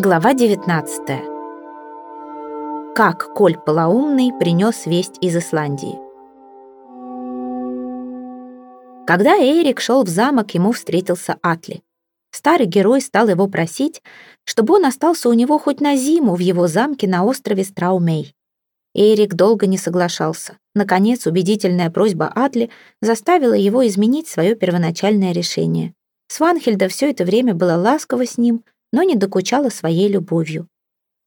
Глава 19. Как Коль Полоумный принес весть из Исландии. Когда Эрик шел в замок, ему встретился Атли. Старый герой стал его просить, чтобы он остался у него хоть на зиму в его замке на острове Страумей. Эрик долго не соглашался. Наконец, убедительная просьба Атли заставила его изменить свое первоначальное решение. Сванхельда все это время была ласкова с ним, но не докучала своей любовью.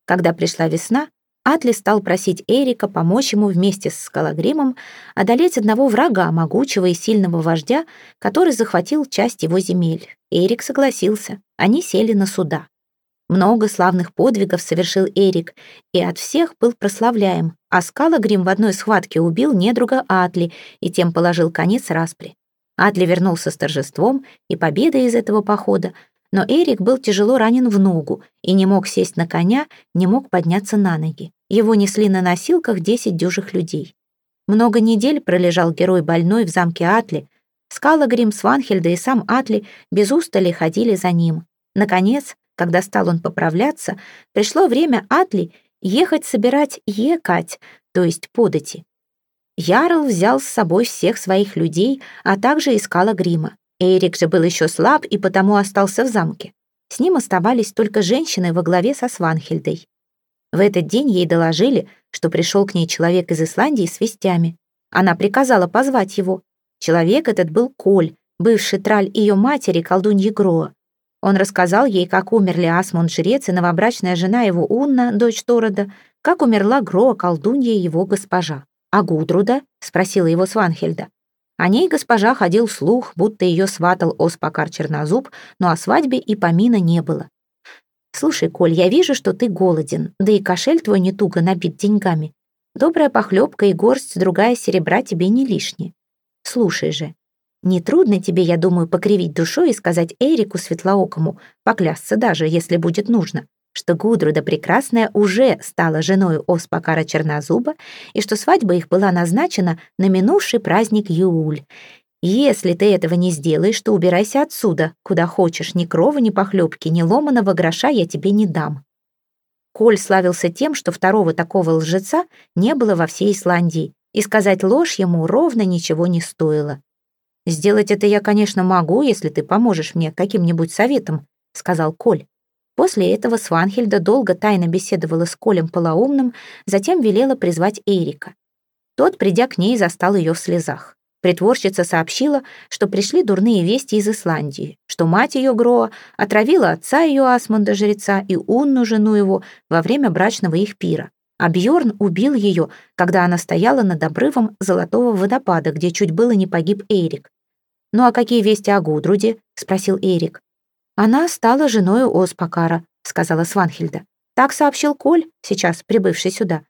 Когда пришла весна, Атли стал просить Эрика помочь ему вместе с Скалагримом одолеть одного врага, могучего и сильного вождя, который захватил часть его земель. Эрик согласился. Они сели на суда. Много славных подвигов совершил Эрик, и от всех был прославляем, а Скалагрим в одной схватке убил недруга Атли и тем положил конец распри. Атли вернулся с торжеством и победой из этого похода, но Эрик был тяжело ранен в ногу и не мог сесть на коня, не мог подняться на ноги. Его несли на носилках десять дюжих людей. Много недель пролежал герой больной в замке Атли. Скалагрим, Сванхельда и сам Атли без устали ходили за ним. Наконец, когда стал он поправляться, пришло время Атли ехать собирать екать, то есть подати. Ярл взял с собой всех своих людей, а также искала грима. Эрик же был еще слаб и потому остался в замке. С ним оставались только женщины во главе со Сванхельдой. В этот день ей доложили, что пришел к ней человек из Исландии с вестями. Она приказала позвать его. Человек этот был Коль, бывший траль ее матери, колдуньи Гроа. Он рассказал ей, как умерли Асмунд жрец и новобрачная жена его Унна, дочь Торода, как умерла Гроа, колдунья его госпожа. «А Гудруда?» — спросила его Сванхельда. О ней госпожа ходил слух, будто ее сватал Оспакар Чернозуб, но о свадьбе и помина не было. «Слушай, Коль, я вижу, что ты голоден, да и кошель твой не туго набит деньгами. Добрая похлебка и горсть другая серебра тебе не лишние. Слушай же, нетрудно тебе, я думаю, покривить душой и сказать Эрику Светлоокому, поклясться даже, если будет нужно, что Гудруда Прекрасная уже стала женой Оспакара Чернозуба и что свадьба их была назначена на минувший праздник Юуль. Если ты этого не сделаешь, то убирайся отсюда, куда хочешь, ни крова, ни похлебки, ни ломаного гроша я тебе не дам». Коль славился тем, что второго такого лжеца не было во всей Исландии, и сказать ложь ему ровно ничего не стоило. «Сделать это я, конечно, могу, если ты поможешь мне каким-нибудь советом», — сказал Коль. После этого Сванхельда долго тайно беседовала с Колем Полоумным, затем велела призвать Эрика. Тот, придя к ней, застал ее в слезах. Притворщица сообщила, что пришли дурные вести из Исландии, что мать ее Гроа отравила отца ее Асмунда жреца и Унну, жену его, во время брачного их пира. А Бьорн убил ее, когда она стояла над обрывом Золотого водопада, где чуть было не погиб Эрик. «Ну а какие вести о Гудруде?» — спросил Эрик. «Она стала женой Оспакара», — сказала Сванхельда. «Так сообщил Коль, сейчас прибывший сюда».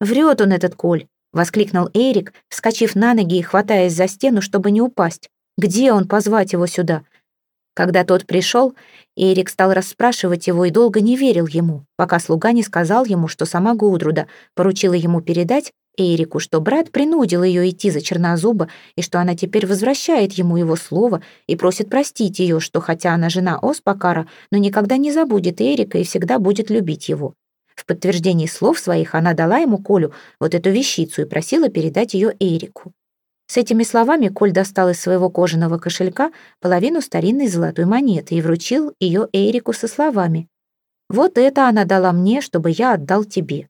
«Врет он, этот Коль», — воскликнул Эрик, вскочив на ноги и хватаясь за стену, чтобы не упасть. «Где он позвать его сюда?» Когда тот пришел, Эрик стал расспрашивать его и долго не верил ему, пока слуга не сказал ему, что сама Гудруда поручила ему передать, Эрику, что брат принудил ее идти за Чернозуба, и что она теперь возвращает ему его слово и просит простить ее, что хотя она жена Оспакара, но никогда не забудет Эрика и всегда будет любить его. В подтверждении слов своих она дала ему Колю вот эту вещицу и просила передать ее Эрику. С этими словами Коль достал из своего кожаного кошелька половину старинной золотой монеты и вручил ее Эрику со словами «Вот это она дала мне, чтобы я отдал тебе».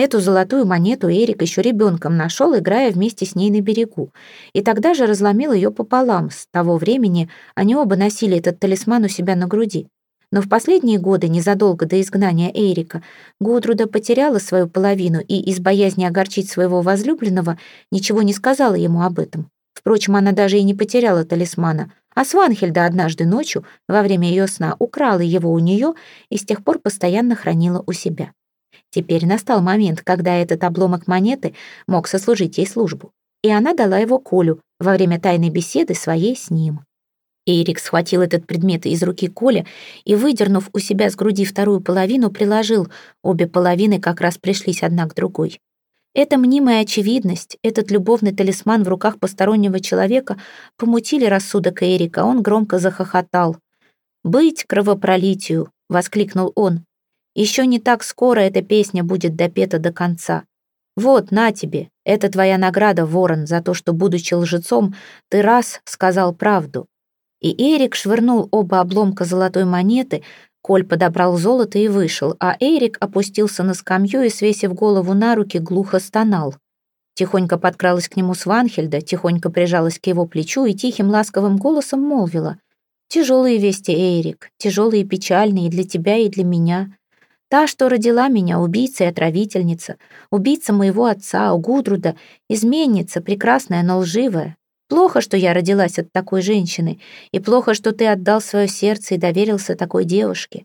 Эту золотую монету Эрик еще ребенком нашел, играя вместе с ней на берегу, и тогда же разломил ее пополам. С того времени они оба носили этот талисман у себя на груди. Но в последние годы, незадолго до изгнания Эрика, Гудруда потеряла свою половину и из боязни огорчить своего возлюбленного ничего не сказала ему об этом. Впрочем, она даже и не потеряла талисмана, а Сванхельда однажды ночью, во время ее сна, украла его у нее и с тех пор постоянно хранила у себя. Теперь настал момент, когда этот обломок монеты мог сослужить ей службу, и она дала его Колю во время тайной беседы своей с ним. Эрик схватил этот предмет из руки Коля и, выдернув у себя с груди вторую половину, приложил. Обе половины как раз пришлись одна к другой. Эта мнимая очевидность, этот любовный талисман в руках постороннего человека помутили рассудок Эрика, он громко захохотал. «Быть кровопролитию!» — воскликнул он. Еще не так скоро эта песня будет допета до конца. Вот, на тебе, это твоя награда, ворон, за то, что, будучи лжецом, ты раз сказал правду. И Эрик швырнул оба обломка золотой монеты, Коль подобрал золото и вышел, а Эрик опустился на скамью и, свесив голову на руки, глухо стонал. Тихонько подкралась к нему Сванхельда, тихонько прижалась к его плечу и тихим ласковым голосом молвила. «Тяжелые вести, Эрик, тяжелые и печальные для тебя и для меня. Та, что родила меня, убийца и отравительница, убийца моего отца, Гудруда, изменница, прекрасная, но лживая. Плохо, что я родилась от такой женщины, и плохо, что ты отдал свое сердце и доверился такой девушке.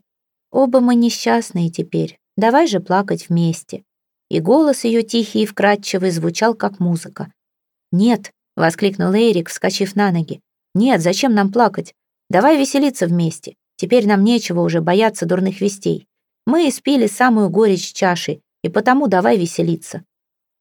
Оба мы несчастные теперь, давай же плакать вместе». И голос ее тихий и вкрадчивый звучал, как музыка. «Нет», — воскликнул Эрик, вскочив на ноги, «нет, зачем нам плакать? Давай веселиться вместе. Теперь нам нечего уже бояться дурных вестей. Мы испили самую горечь чаши, и потому давай веселиться.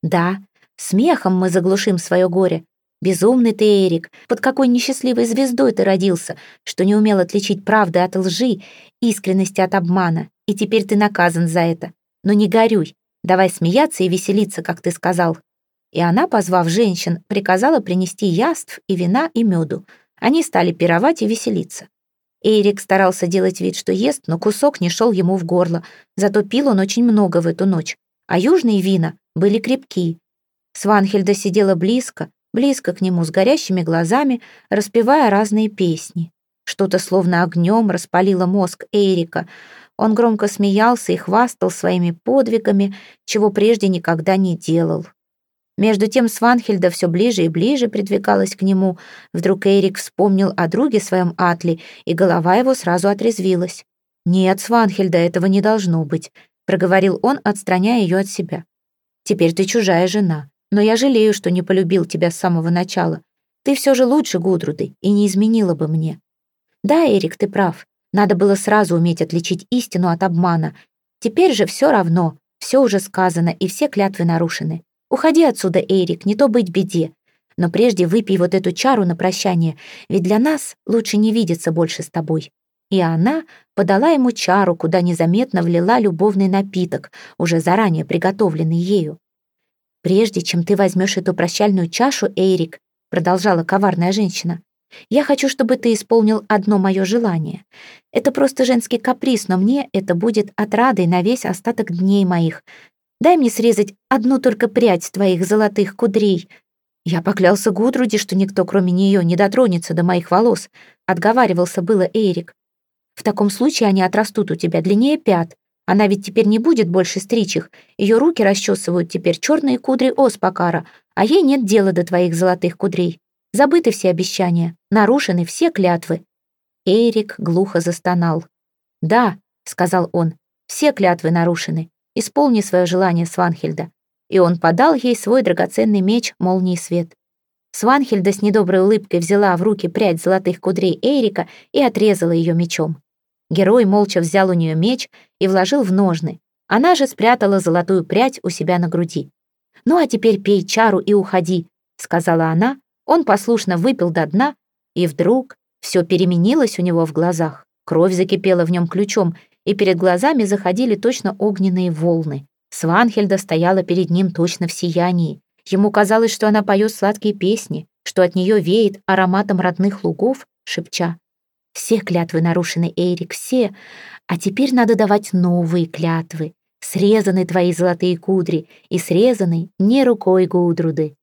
Да, смехом мы заглушим свое горе. Безумный ты, Эрик, под какой несчастливой звездой ты родился, что не умел отличить правды от лжи, искренности от обмана, и теперь ты наказан за это. Но не горюй, давай смеяться и веселиться, как ты сказал. И она, позвав женщин, приказала принести яств и вина и меду. Они стали пировать и веселиться. Эрик старался делать вид, что ест, но кусок не шел ему в горло, зато пил он очень много в эту ночь, а южные вина были крепкие. Сванхельда сидела близко, близко к нему, с горящими глазами, распевая разные песни. Что-то словно огнем распалило мозг Эрика. Он громко смеялся и хвастал своими подвигами, чего прежде никогда не делал. Между тем Сванхельда все ближе и ближе придвигалась к нему. Вдруг Эрик вспомнил о друге своем Атле, и голова его сразу отрезвилась. «Нет, Сванхельда, этого не должно быть», — проговорил он, отстраняя ее от себя. «Теперь ты чужая жена, но я жалею, что не полюбил тебя с самого начала. Ты все же лучше Гудруды и не изменила бы мне». «Да, Эрик, ты прав. Надо было сразу уметь отличить истину от обмана. Теперь же все равно, все уже сказано, и все клятвы нарушены. Уходи отсюда, Эрик, не то быть беде. Но прежде выпей вот эту чару на прощание, ведь для нас лучше не видеться больше с тобой». И она подала ему чару, куда незаметно влила любовный напиток, уже заранее приготовленный ею. «Прежде чем ты возьмешь эту прощальную чашу, Эрик», продолжала коварная женщина, «я хочу, чтобы ты исполнил одно мое желание. Это просто женский каприз, но мне это будет отрадой на весь остаток дней моих. Дай мне срезать одну только прядь твоих золотых кудрей. Я поклялся Гудруди, что никто, кроме нее, не дотронется до моих волос. Отговаривался было Эрик. В таком случае они отрастут у тебя длиннее пят. Она ведь теперь не будет больше стричь их. Ее руки расчесывают теперь черные кудри Оспакара, а ей нет дела до твоих золотых кудрей. Забыты все обещания, нарушены все клятвы. Эрик глухо застонал. «Да», — сказал он, — «все клятвы нарушены. Исполни свое желание, Сванхельда». И он подал ей свой драгоценный меч молнии свет. Сванхельда с недоброй улыбкой взяла в руки прядь золотых кудрей Эрика и отрезала ее мечом. Герой молча взял у нее меч и вложил в ножны. Она же спрятала золотую прядь у себя на груди. «Ну а теперь пей чару и уходи», — сказала она. Он послушно выпил до дна, и вдруг все переменилось у него в глазах. Кровь закипела в нем ключом, и перед глазами заходили точно огненные волны. Сванхельда стояла перед ним точно в сиянии. Ему казалось, что она поет сладкие песни, что от нее веет ароматом родных лугов, шепча. «Все клятвы нарушены, Эрик, все. А теперь надо давать новые клятвы. Срезаны твои золотые кудри, и срезаны не рукой Гудруды,